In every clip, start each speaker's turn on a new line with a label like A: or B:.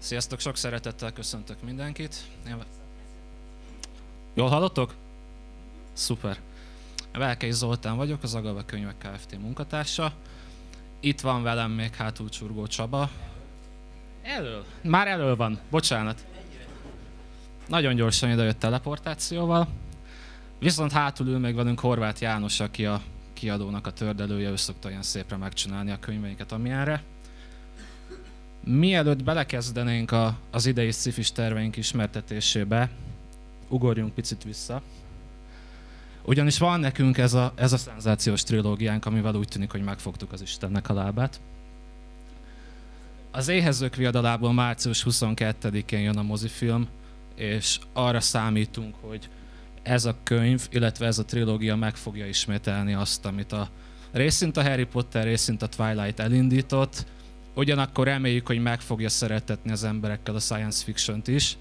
A: Sziasztok, sok szeretettel köszöntök mindenkit. Jól hallottok? Szuper. Velkei Zoltán vagyok, az Agave Könyvek Kft. munkatársa. Itt van velem még hátul Csurgó Csaba. Elől. Már elől van, bocsánat. Nagyon gyorsan idejött teleportációval. Viszont hátul még velünk Horváth János, aki a kiadónak a tördelője, ő szokta ilyen szépre megcsinálni a könyveinket, amilyenre. Mielőtt belekezdenénk a, az idei szifis terveink ismertetésébe, ugorjunk picit vissza. Ugyanis van nekünk ez a, ez a szenzációs trilógiánk, amivel úgy tűnik, hogy megfogtuk az Istennek a lábát. Az Éhezők viadalából március 22-én jön a mozifilm, és arra számítunk, hogy ez a könyv, illetve ez a trilógia meg fogja ismételni azt, amit a részint a Harry Potter, részint a Twilight elindított, Ugyanakkor reméljük, hogy meg fogja szeretetni az emberekkel a science fiction is,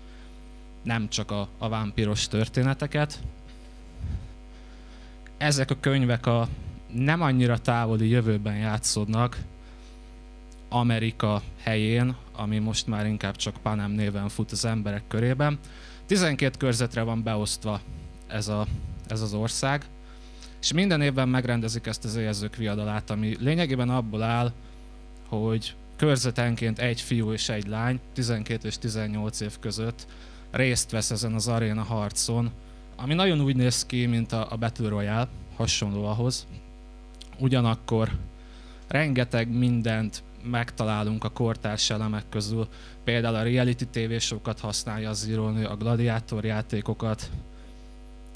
A: nem csak a, a vámpiros történeteket. Ezek a könyvek a nem annyira távoli jövőben játszódnak, Amerika helyén, ami most már inkább csak Panem néven fut az emberek körében. 12 körzetre van beosztva ez, a, ez az ország, és minden évben megrendezik ezt az éjjelzők viadalát, ami lényegében abból áll, hogy körzetenként egy fiú és egy lány, 12 és 18 év között részt vesz ezen az aréna harcon, ami nagyon úgy néz ki, mint a, a Battle Royale, hasonló ahhoz. Ugyanakkor rengeteg mindent megtalálunk a kortárs elemek közül, például a reality tévésokat használja az írónő, a gladiátor játékokat,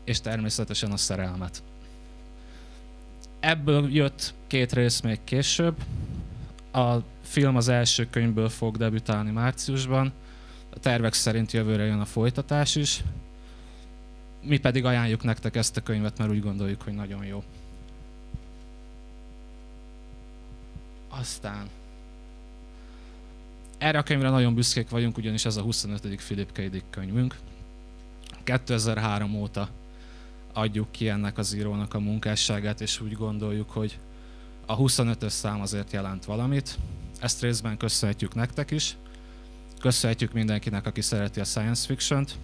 A: és természetesen a szerelmet. Ebből jött két rész még később, a film az első könyvből fog debütálni márciusban, a tervek szerint jövőre jön a folytatás is. Mi pedig ajánljuk nektek ezt a könyvet, mert úgy gondoljuk, hogy nagyon jó. Aztán erre a könyvre nagyon büszkék vagyunk, ugyanis ez a 25. Philip K. Dick könyvünk. 2003 óta adjuk ki ennek az írónak a munkásságát, és úgy gondoljuk, hogy a 25-ös szám azért jelent valamit. Ezt részben köszönhetjük nektek is. Köszönhetjük mindenkinek, aki szereti a science fiction-t.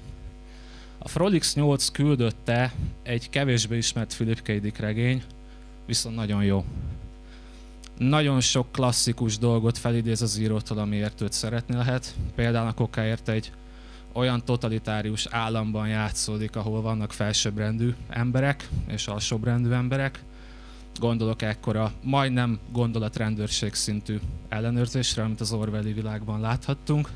A: A Frolix 8 küldötte egy kevésbé ismert Philip K. Dick regény, viszont nagyon jó. Nagyon sok klasszikus dolgot felidéz az írótól, amiért őt szeretni lehet. Például a kokáért egy olyan totalitárius államban játszódik, ahol vannak felsőbbrendű emberek és alsóbbrendű emberek, Gondolok ekkora majdnem gondolatrendőrség szintű ellenőrzésre, amit az Orwelli világban láthattunk.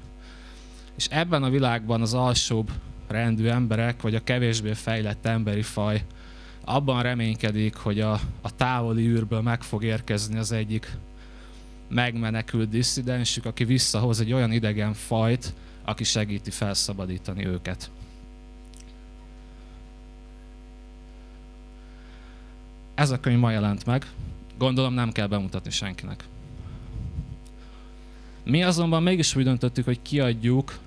A: És ebben a világban az alsóbb rendű emberek, vagy a kevésbé fejlett emberi faj abban reménykedik, hogy a, a távoli űrből meg fog érkezni az egyik megmenekült disszidensük, aki visszahoz egy olyan idegen fajt, aki segíti felszabadítani őket. Ez a könyv ma jelent meg, gondolom nem kell bemutatni senkinek. Mi azonban mégis úgy döntöttük, hogy kiadjuk,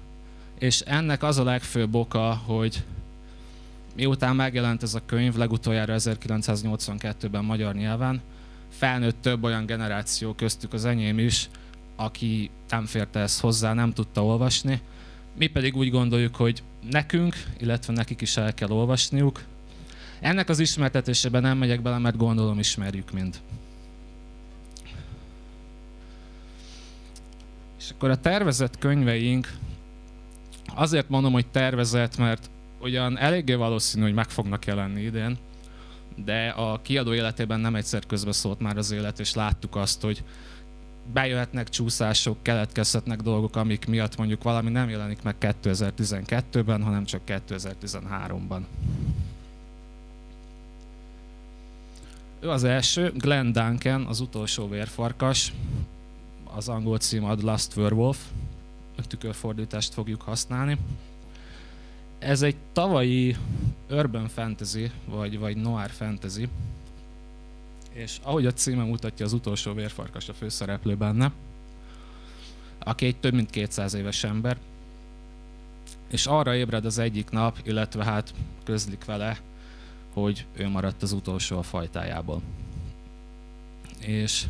A: és ennek az a legfőbb oka, hogy miután megjelent ez a könyv legutoljára 1982-ben magyar nyelven, felnőtt több olyan generáció, köztük az enyém is, aki nem férte ezt hozzá, nem tudta olvasni. Mi pedig úgy gondoljuk, hogy nekünk, illetve nekik is el kell olvasniuk, ennek az ismertetésében nem megyek bele, mert gondolom ismerjük mind. És akkor a tervezett könyveink, azért mondom, hogy tervezett, mert ugyan eléggé valószínű, hogy meg fognak jelenni idén, de a kiadó életében nem egyszer közbeszólt már az élet, és láttuk azt, hogy bejöhetnek csúszások, keletkezhetnek dolgok, amik miatt mondjuk valami nem jelenik meg 2012-ben, hanem csak 2013-ban. Ő az első, Glenn Duncan, az utolsó vérfarkas, az angol cím a The Last Werewolf, tükörfordítást fogjuk használni. Ez egy tavalyi urban fantasy, vagy, vagy noir fantasy, és ahogy a címe mutatja, az utolsó vérfarkas a főszereplő benne, aki egy több mint 200 éves ember, és arra ébred az egyik nap, illetve hát közlik vele, hogy ő maradt az utolsó a fajtájából. És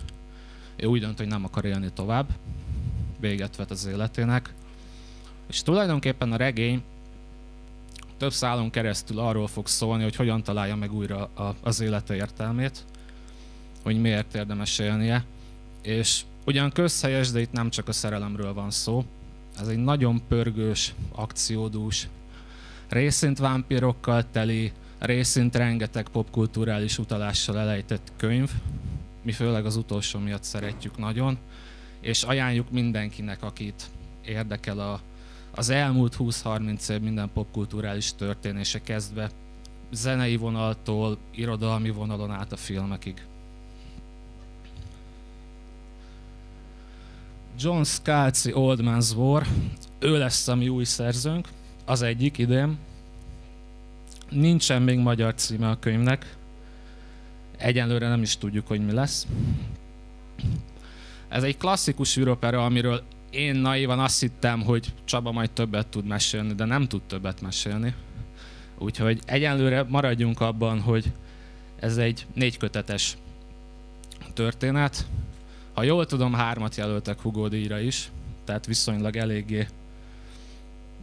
A: ő úgy dönt, hogy nem akar élni tovább, véget vet az életének, És tulajdonképpen a regény több szálon keresztül arról fog szólni, hogy hogyan találja meg újra a, az élete értelmét, hogy miért érdemes élnie. És ugyan közhelyes, de itt nem csak a szerelemről van szó. Ez egy nagyon pörgős, akciódús, részint vámpirokkal teli, részint rengeteg popkulturális utalással elejtett könyv. Mi főleg az utolsó miatt szeretjük nagyon, és ajánljuk mindenkinek, akit érdekel a, az elmúlt 20-30 év minden popkulturális történése kezdve, zenei vonaltól, irodalmi vonalon át a filmekig. John Scalzi Old Man's War, ő lesz a mi új szerzőnk, az egyik idén. Nincsen még magyar címe a könyvnek, egyenlőre nem is tudjuk, hogy mi lesz. Ez egy klasszikus űropera, amiről én naivan azt hittem, hogy Csaba majd többet tud mesélni, de nem tud többet mesélni. Úgyhogy egyenlőre maradjunk abban, hogy ez egy négykötetes történet. Ha jól tudom, hármat jelöltek Hugo díjra is, tehát viszonylag eléggé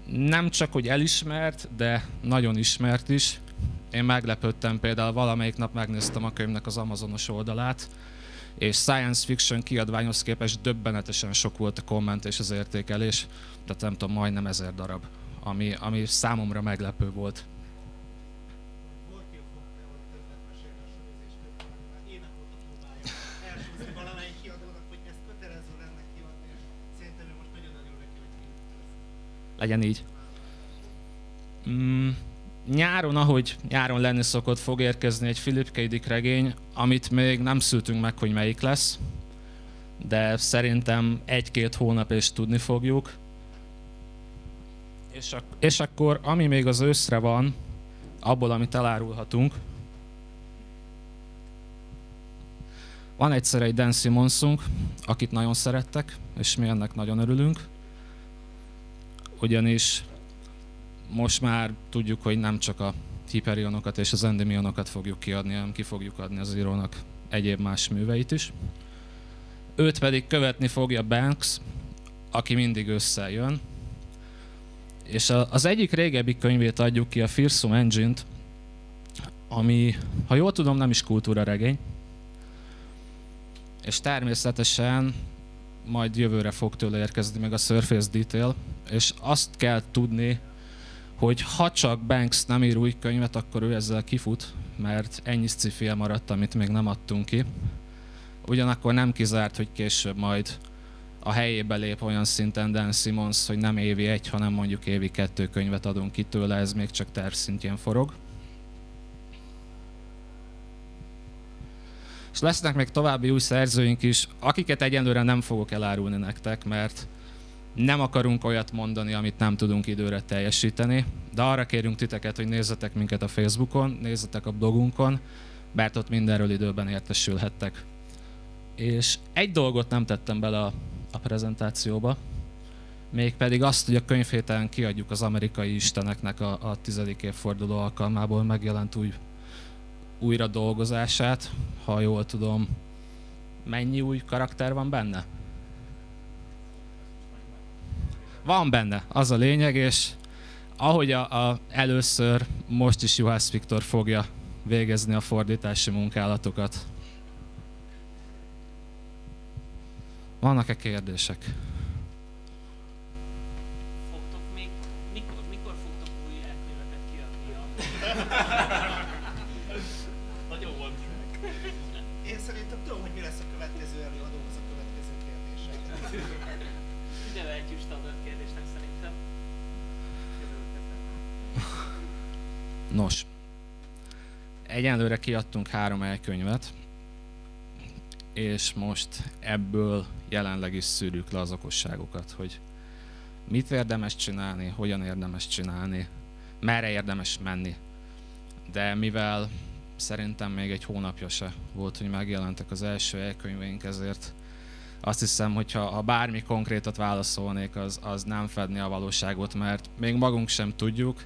A: nem csak, hogy elismert, de nagyon ismert is. Én meglepődtem például, valamelyik nap megnéztem a könyvnek az Amazonos oldalát, és science fiction kiadványhoz képest döbbenetesen sok volt a komment és az értékelés, tehát nem tudom, majdnem ezer darab, ami, ami számomra meglepő volt. Legyen így. Mm, nyáron, ahogy nyáron lenni szokott, fog érkezni egy Philip K. Dick regény, amit még nem szültünk meg, hogy melyik lesz, de szerintem egy-két hónap és tudni fogjuk. És, ak- és akkor, ami még az őszre van, abból, amit elárulhatunk, van egyszer egy Dan Simonsunk, akit nagyon szerettek, és mi ennek nagyon örülünk, ugyanis most már tudjuk, hogy nem csak a hiperionokat és az endemionokat fogjuk kiadni, hanem ki fogjuk adni az írónak egyéb más műveit is. Őt pedig követni fogja Banks, aki mindig összejön. És az egyik régebbi könyvét adjuk ki, a Fearsome Engine-t, ami, ha jól tudom, nem is kultúra regény. És természetesen majd jövőre fog tőle érkezni meg a Surface Detail, és azt kell tudni, hogy ha csak Banks nem ír új könyvet, akkor ő ezzel kifut, mert ennyi sci maradt, amit még nem adtunk ki. Ugyanakkor nem kizárt, hogy később majd a helyébe lép olyan szinten Dan Simmons, hogy nem évi egy, hanem mondjuk évi kettő könyvet adunk ki tőle, ez még csak terv szintjén forog. És lesznek még további új szerzőink is, akiket egyenlőre nem fogok elárulni nektek, mert nem akarunk olyat mondani, amit nem tudunk időre teljesíteni, de arra kérünk titeket, hogy nézzetek minket a Facebookon, nézzetek a blogunkon, mert ott mindenről időben értesülhettek. És egy dolgot nem tettem bele a, a prezentációba, mégpedig azt, hogy a könyvhéten kiadjuk az amerikai isteneknek a, a tizedik évforduló alkalmából megjelent új újra dolgozását, ha jól tudom. Mennyi új karakter van benne? van benne, az a lényeg, és ahogy a, a először most is Juhász Viktor fogja végezni a fordítási munkálatokat. Vannak-e kérdések? Nos, egyenlőre kiadtunk három elkönyvet, és most ebből jelenleg is szűrjük le az okosságokat, hogy mit érdemes csinálni, hogyan érdemes csinálni, merre érdemes menni. De mivel szerintem még egy hónapja se volt, hogy megjelentek az első elkönyveink, ezért azt hiszem, hogyha ha bármi konkrétat válaszolnék, az, az nem fedni a valóságot, mert még magunk sem tudjuk.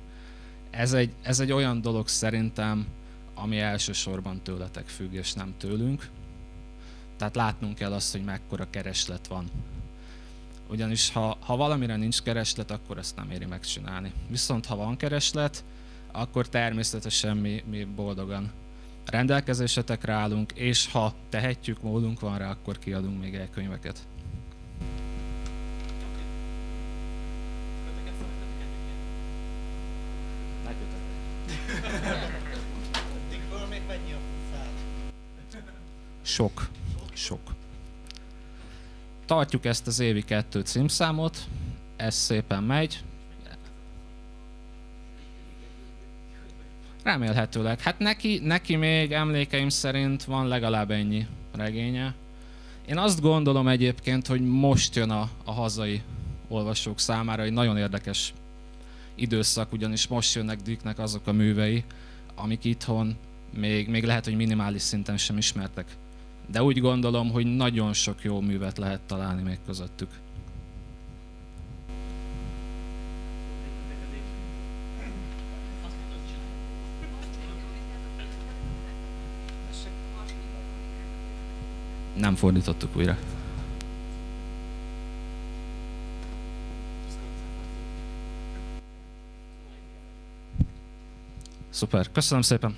A: Ez egy, ez egy olyan dolog szerintem, ami elsősorban tőletek függ, és nem tőlünk. Tehát látnunk kell azt, hogy mekkora kereslet van. ugyanis ha, ha valamire nincs kereslet, akkor ezt nem éri megcsinálni. Viszont ha van kereslet, akkor természetesen mi, mi boldogan rendelkezésetekre állunk, és ha tehetjük, módunk van rá, akkor kiadunk még elkönyveket.
B: Köteket szeretetek egyébként?
C: Addigből még mennyi a fel?
A: Sok. Sok. Tartjuk ezt az évi kettő címszámot, ez szépen megy. Remélhetőleg. Hát neki, neki még emlékeim szerint van legalább ennyi regénye. Én azt gondolom egyébként, hogy most jön a, a hazai olvasók számára egy nagyon érdekes időszak, ugyanis most jönnek Dicknek azok a művei, amik itthon még, még lehet, hogy minimális szinten sem ismertek. De úgy gondolom, hogy nagyon sok jó művet lehet találni még közöttük. Nem fordítottuk újra. Szuper, köszönöm szépen!